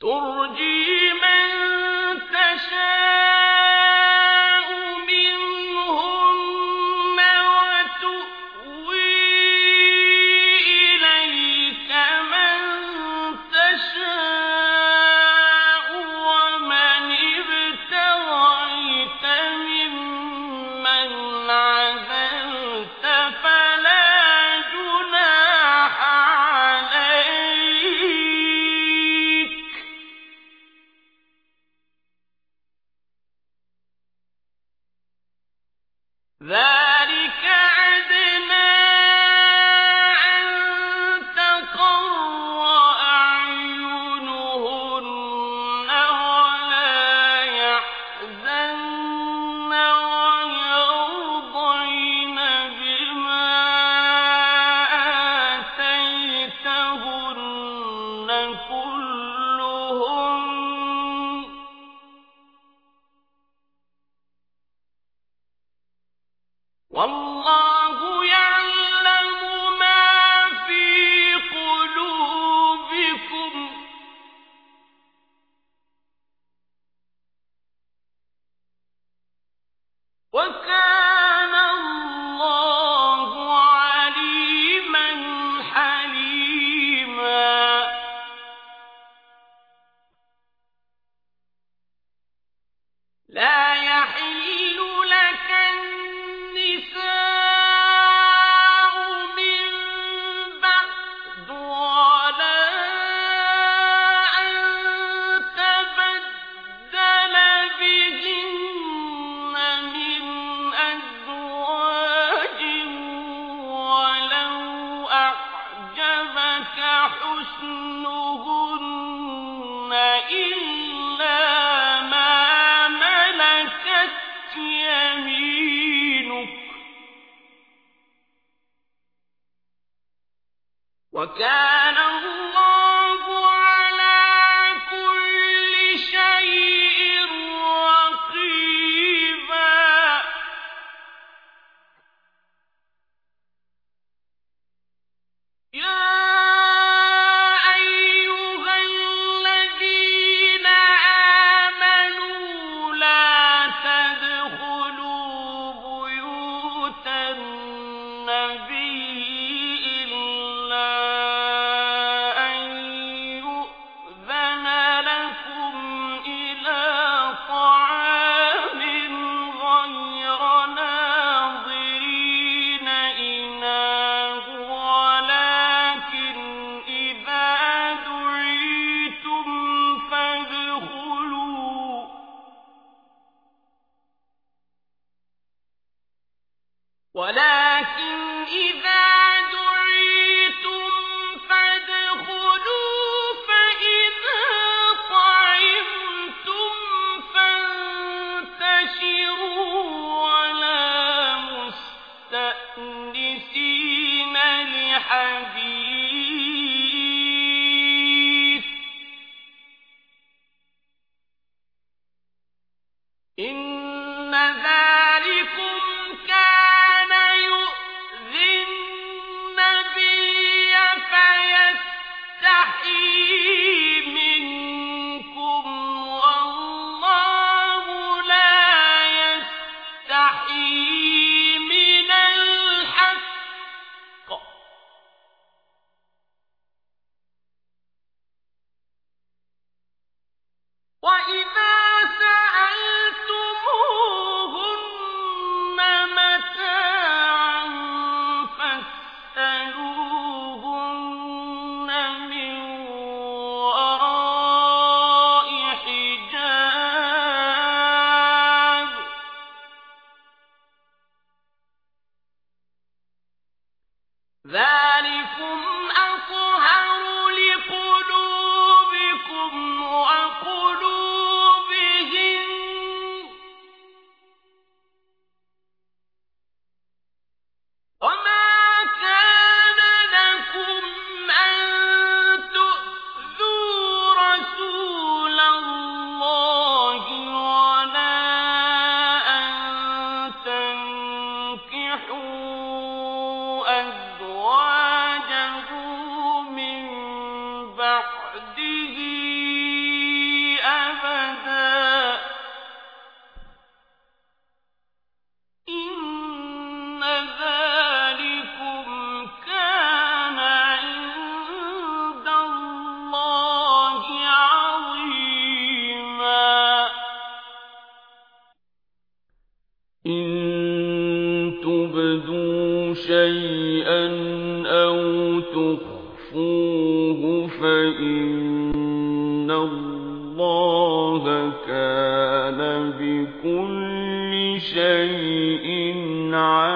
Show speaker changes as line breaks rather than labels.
ترجي والله وكان الله إن شيئا أو تخفوه فإن الله كان بكل شيء عليم